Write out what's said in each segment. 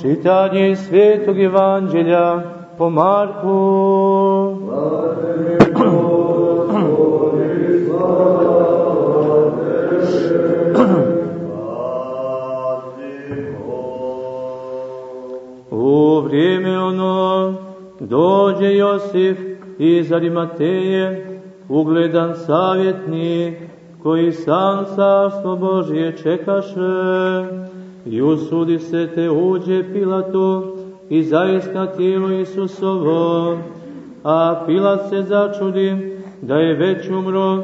Čitanje iz Svetog Evanđelja po Marku. U vrijeme ono dođe Josif iz Arimateje, ugledan savjetnik, koji sam carstvo Božije čekaše, i usudi se te uđe Pilatu i zaista tijelo Isusovo, a Pilat se začudi da je već umro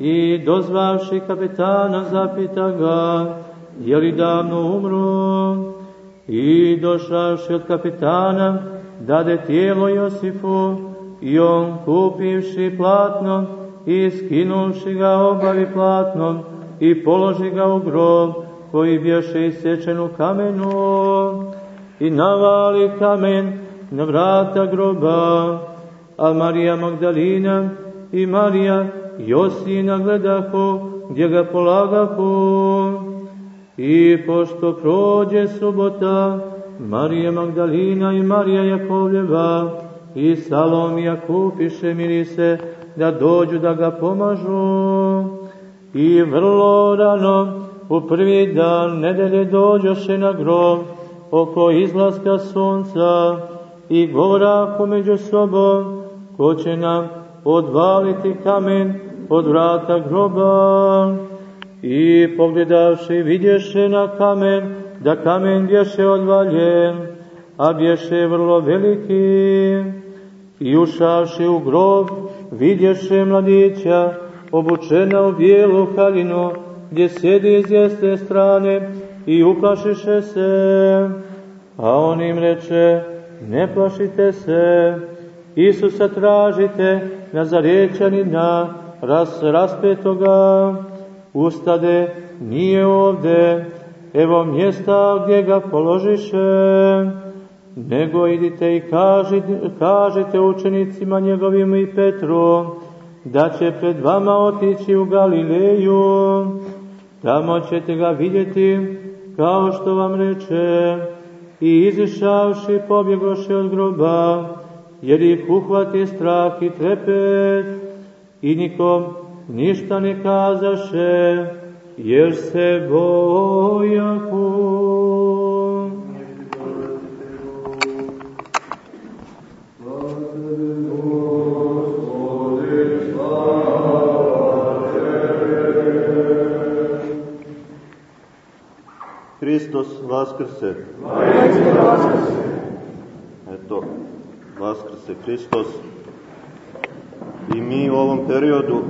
i dozvavši kapetana zapita ga, je li davno umro? I došavši od kapetana, dade tijelo Josifu i on kupivši platno i skinuvši ga obavi platnom i položi ga u grob koji bješe isječen u kamenu i navali kamen na vrata groba, a Marija Magdalina i Marija Josina gledahu gdje ga polagahu. I pošto prođe subota, Marija Magdalina i Marija Jakovljeva i Salomija kupiše mirise da dođu da ga pomažu. I vrlo rano u prvi dan nedelje dođoše na grob oko izlaska sunca i govorahu među sobom ko će nam odvaliti kamen od vrata groba. I pogledavši vidješe na kamen da kamen bješe odvaljen, a bješe vrlo veliki. I ušavši u grob vidješe mladića obučena u bijelu haljinu, gdje sjedi iz jeste strane i uplašiše se. A on im reče, ne plašite se, Isusa tražite, Nazarečanina, ras, raspetoga, ustade, nije ovde, evo mjesta gdje ga položiše, nego idite i kažite, kažite učenicima njegovim i Petru, da će pred vama otići u Galileju, tamo ćete ga vidjeti kao što vam reče, i izišavši pobjegoše od groba, jer ih uhvati strah i trepet, i nikom ništa ne kazaše, jer se bojahu. Vaskrse. Eto, vaskrse Hristos. I mi u ovom periodu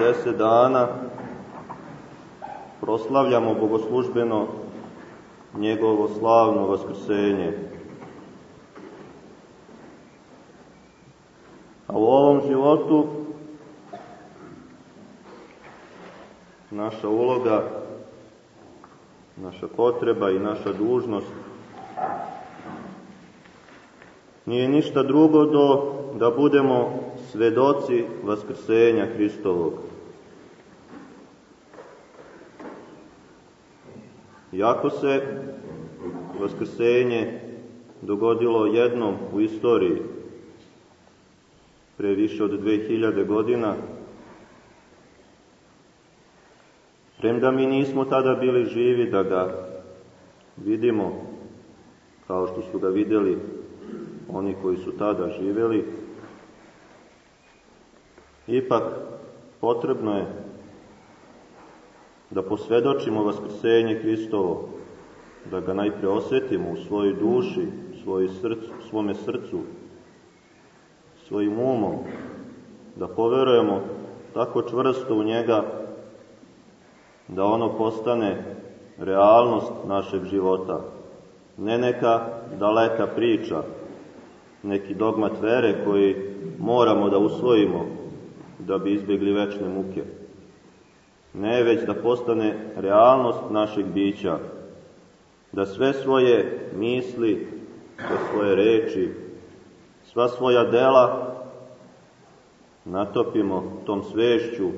40 dana proslavljamo bogoslužbeno njegovo slavno vaskrsenje. A u ovom životu naša uloga naša potreba i naša dužnost nije ništa drugo do da budemo svedoci Vaskrsenja Hristovog. Iako se Vaskrsenje dogodilo jednom u istoriji, pre više od 2000 godina, Premda mi nismo tada bili živi da ga vidimo kao što su ga videli oni koji su tada živeli, ipak potrebno je da posvedočimo vaskrsenje Hristovo, da ga najpre osetimo u svojoj duši, svoj srcu, svome srcu, svojim umom, da poverujemo tako čvrsto u njega da ono postane realnost našeg života. Ne neka daleka priča, neki dogmat vere koji moramo da usvojimo da bi izbjegli večne muke. Ne već da postane realnost našeg bića, da sve svoje misli, sve svoje reči, sva svoja dela natopimo tom svešću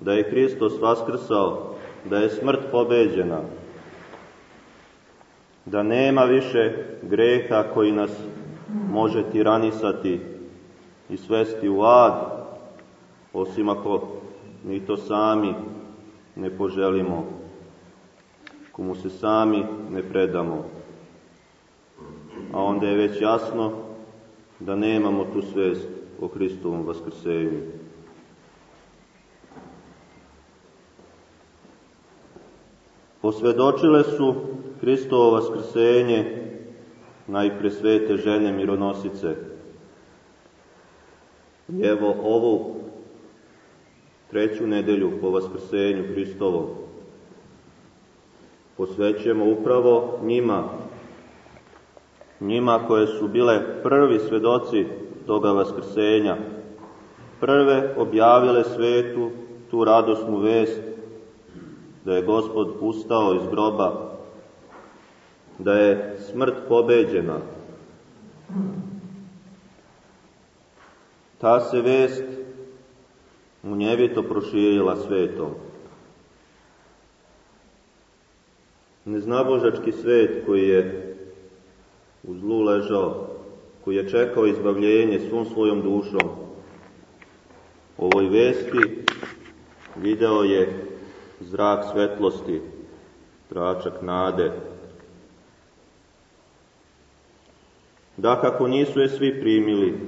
da je Hristos vaskrsao, da je smrt pobeđena da nema više greha koji nas može tiranisati i svesti u ad, osim ako mi to sami ne poželimo, komu se sami ne predamo. A onda je već jasno da nemamo tu svest o Hristovom vaskrsenju. Posvedočile su Hristovo vaskrsenje najpre svete žene mironosice. I evo ovu treću nedelju po vaskrsenju Hristovom posvećujemo upravo njima, njima koje su bile prvi svedoci toga vaskrsenja, prve objavile svetu tu radosnu vest da je Gospod ustao iz groba, da je smrt pobeđena. Ta se vest munjevito proširila svetom. Neznabožački svet koji je u zlu ležao, koji je čekao izbavljenje svom svojom dušom, ovoj vesti video je zrak svetlosti, tračak nade. Da kako nisu je svi primili,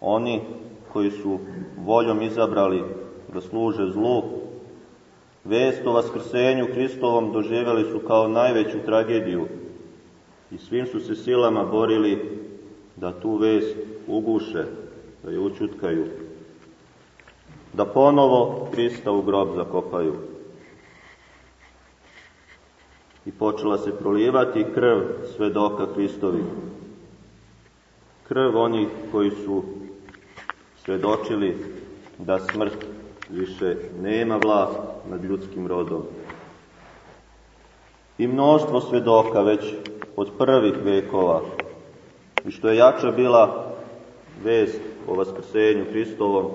oni koji su voljom izabrali da služe zlu, vest o vaskrsenju Hristovom doživjeli su kao najveću tragediju i svim su se silama borili da tu vest uguše, da je učutkaju da ponovo Hrista u grob zakopaju. I počela se prolijevati krv svedoka Hristovi. Krv onih koji su svedočili da smrt više nema vlast nad ljudskim rodom. I mnoštvo svedoka već od prvih vekova. I što je jača bila vest o vaskrsenju Hristovom,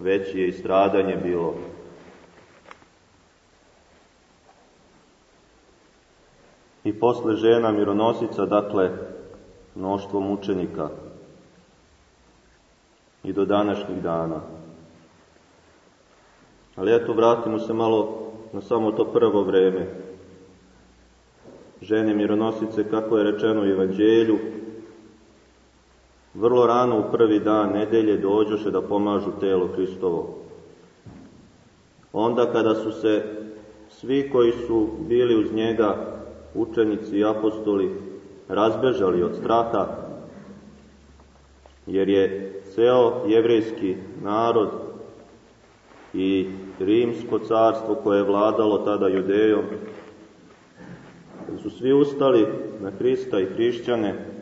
već je i stradanje bilo. I posle žena mironosica, dakle, mnoštvo mučenika i do današnjih dana. Ali eto, vratimo se malo na samo to prvo vreme. Žene mironosice, kako je rečeno u Evanđelju, vrlo rano u prvi dan nedelje dođoše da pomažu telo Hristovo. Onda kada su se svi koji su bili uz njega, učenici i apostoli, razbežali od straha, jer je ceo jevrejski narod i rimsko carstvo koje je vladalo tada judejom, su svi ustali na Hrista i hrišćane,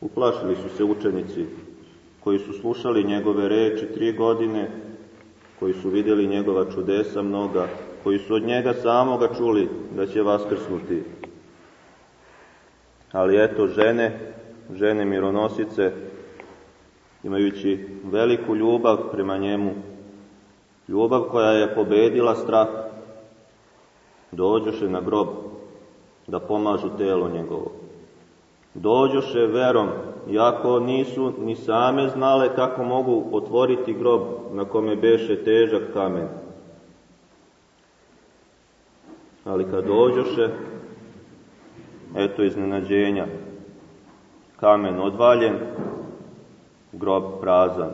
Uplašili su se učenici koji su slušali njegove reči tri godine, koji su videli njegova čudesa mnoga, koji su od njega samoga čuli da će vaskrsnuti. Ali eto, žene, žene mironosice, imajući veliku ljubav prema njemu, ljubav koja je pobedila strah, dođoše na grob da pomažu telo njegovo dođoše verom, iako nisu ni same znale kako mogu otvoriti grob na kome beše težak kamen. Ali kad dođoše, eto iznenađenja, kamen odvaljen, grob prazan.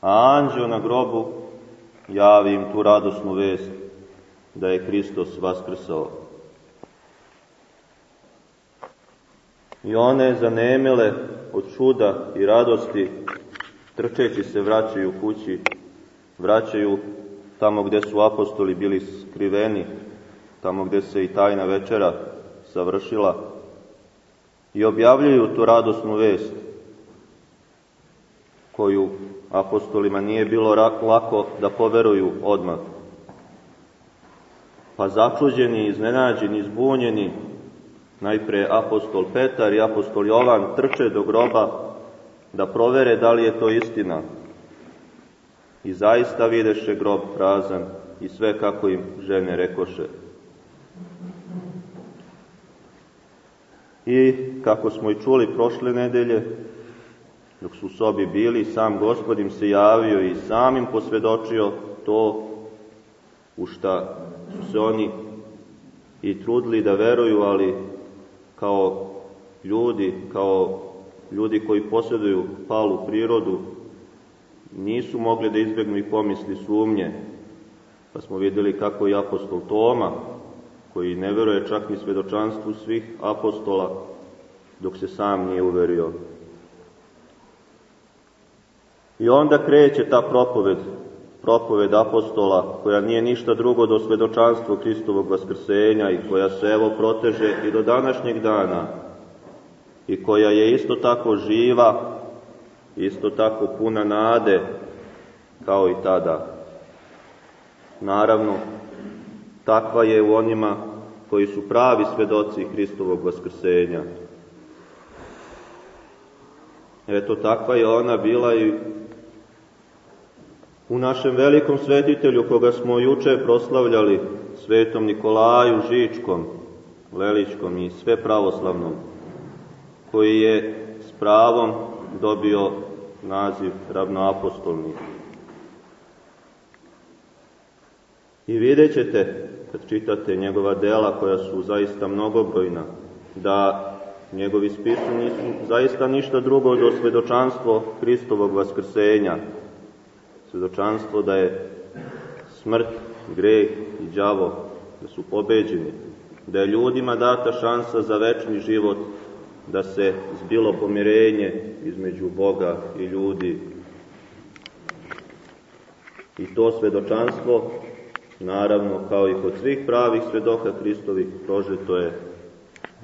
A anđeo na grobu javi im tu radosnu vest da je Hristos vaskrsao. I one zanemele od čuda i radosti, trčeći se vraćaju kući, vraćaju tamo gde su apostoli bili skriveni, tamo gde se i tajna večera savršila i objavljuju tu radosnu vest koju apostolima nije bilo lako da poveruju odmah. Pa začuđeni, iznenađeni, zbunjeni, Najpre apostol Petar i apostol Jovan trče do groba da provere da li je to istina. I zaista videše grob prazan i sve kako im žene rekoše. I kako smo i čuli prošle nedelje, dok su u sobi bili, sam gospod im se javio i sam im posvedočio to u šta su se oni i trudili da veruju, ali kao ljudi, kao ljudi koji posjeduju palu prirodu, nisu mogli da izbjegnu i pomisli sumnje. Pa smo videli kako i apostol Toma, koji ne veruje čak ni svedočanstvu svih apostola, dok se sam nije uverio. I onda kreće ta propoved, propoved apostola, koja nije ništa drugo do svedočanstva Hristovog vaskrsenja i koja se evo proteže i do današnjeg dana i koja je isto tako živa, isto tako puna nade kao i tada. Naravno, takva je u onima koji su pravi svedoci Hristovog vaskrsenja. Eto, takva je ona bila i u našem velikom svetitelju, koga smo juče proslavljali, svetom Nikolaju Žičkom, Leličkom i sve pravoslavnom, koji je s pravom dobio naziv ravnoapostolni. I vidjet ćete, kad čitate njegova dela koja su zaista mnogobrojna, da njegovi spisu nisu zaista ništa drugo do svedočanstvo Hristovog vaskrsenja, svedočanstvo da je smrt, greh i đavo, da su pobeđeni, da je ljudima data šansa za večni život, da se zbilo pomirenje između Boga i ljudi. I to svedočanstvo, naravno, kao i kod svih pravih svedoka Hristovih, prožeto je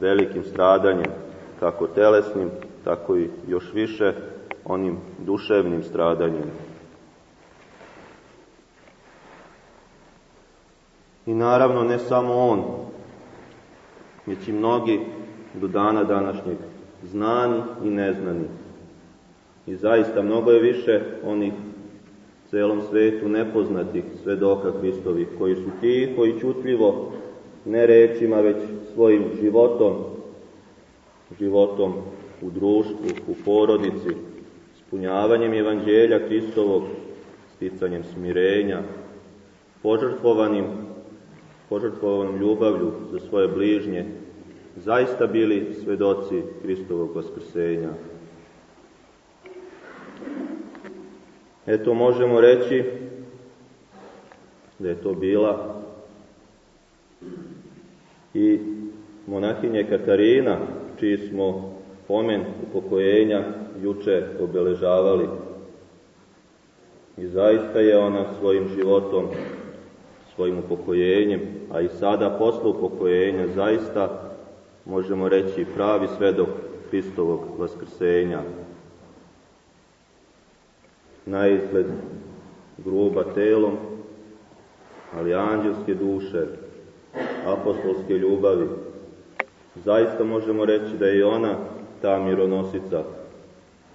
velikim stradanjem, kako telesnim, tako i još više onim duševnim stradanjem. I naravno ne samo on, već i mnogi do dana današnjeg, znani i neznani. I zaista mnogo je više onih celom svetu nepoznatih svedoka Hristovih, koji su tiho i čutljivo, ne rečima, već svojim životom, životom u društvu, u porodici, ispunjavanjem evanđelja Hristovog, sticanjem smirenja, požrtvovanim požrtvovanom ljubavlju za svoje bližnje, zaista bili svedoci Hristovog vaskrsenja. Eto, možemo reći da je to bila i monahinje Katarina, čiji smo pomen upokojenja juče obeležavali. I zaista je ona svojim životom svojim upokojenjem, a i sada posle upokojenja zaista možemo reći pravi svedok Hristovog vaskrsenja. Na izgled gruba telom, ali anđelske duše, apostolske ljubavi. Zaista možemo reći da je ona ta mironosica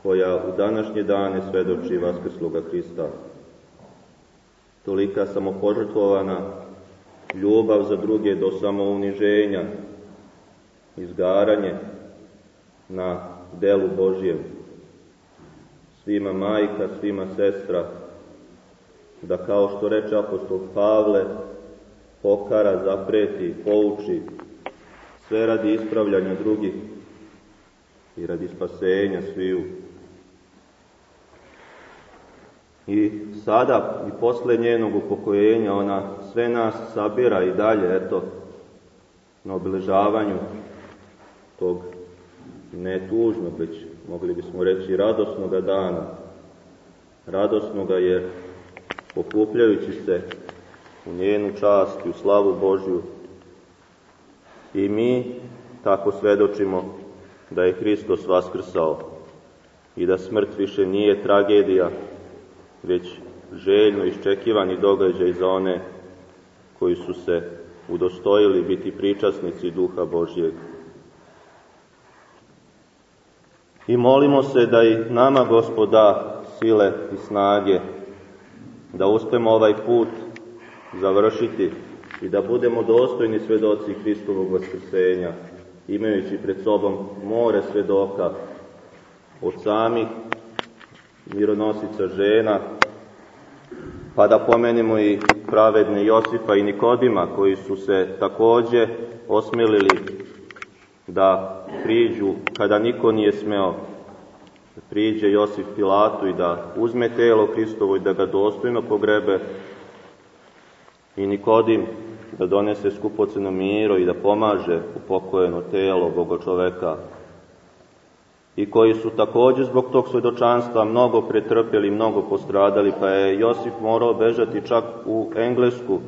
koja u današnje dane svedoči Vaskrsloga Hrista tolika samopožrtvovana ljubav za druge do samouniženja, izgaranje na delu Božjem. Svima majka, svima sestra, da kao što reče apostol Pavle, pokara, zapreti, pouči, sve radi ispravljanja drugih i radi spasenja sviju. I sada, i posle njenog upokojenja, ona sve nas sabira i dalje, eto, na obeležavanju tog ne tužnog, već mogli bismo reći radosnog dana. Radosnoga jer pokupljajući se u njenu čast i u slavu Božju i mi tako svedočimo da je Hristos vaskrsao i da smrt više nije tragedija, već željno iščekivani događaj za one koji su se udostojili biti pričasnici duha Božjeg. I molimo se da i nama gospoda sile i snage da uspemo ovaj put završiti i da budemo dostojni svedoci Hristovog vaskrsenja, imajući pred sobom more svedoka od samih mironosica žena, pa da pomenemo i pravedne Josipa i Nikodima, koji su se takođe osmelili da priđu, kada niko nije smeo, da priđe Josip Pilatu i da uzme telo Hristovo i da ga dostojno pogrebe, i Nikodim da donese skupoceno miro i da pomaže upokojeno telo Boga čoveka i koji su takođe zbog tog svedočanstva mnogo pretrpjeli, mnogo postradali, pa je Josip morao bežati čak u Englesku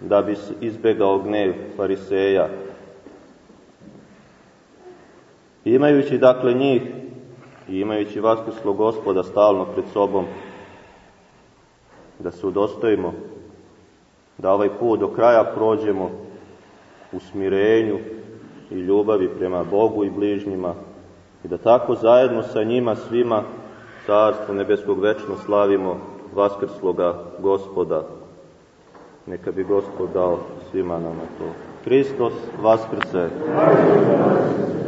da bi izbegao gnev fariseja. Imajući dakle njih i imajući vaskrslo gospoda stalno pred sobom, da se udostojimo, da ovaj put do kraja prođemo u smirenju i ljubavi prema Bogu i bližnjima, i da tako zajedno sa njima svima Carstvo nebeskog večno slavimo Vaskrsloga gospoda. Neka bi gospod dao svima nama to. Hristos Vaskrse! Vaskrse!